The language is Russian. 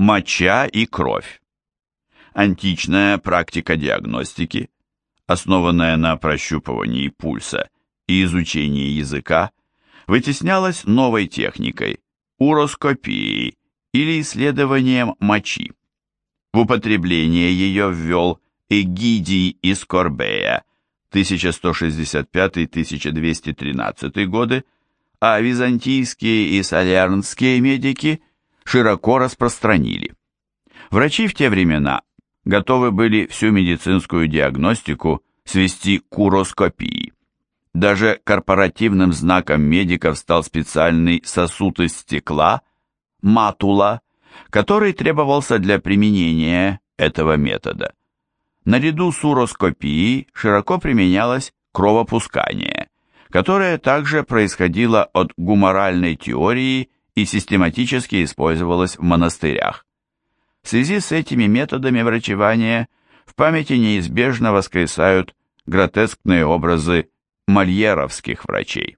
Моча и кровь. Античная практика диагностики, основанная на прощупывании пульса и изучении языка, вытеснялась новой техникой – уроскопией или исследованием мочи. В употребление ее ввел Эгидий из Корбея 1165-1213 годы, а византийские и солярнские медики широко распространили. Врачи в те времена готовы были всю медицинскую диагностику свести к уроскопии. Даже корпоративным знаком медиков стал специальный сосуд из стекла, матула, который требовался для применения этого метода. Наряду с уроскопией широко применялось кровопускание, которое также происходило от гуморальной теории и систематически использовалось в монастырях. В связи с этими методами врачевания в памяти неизбежно воскресают гротескные образы мольеровских врачей.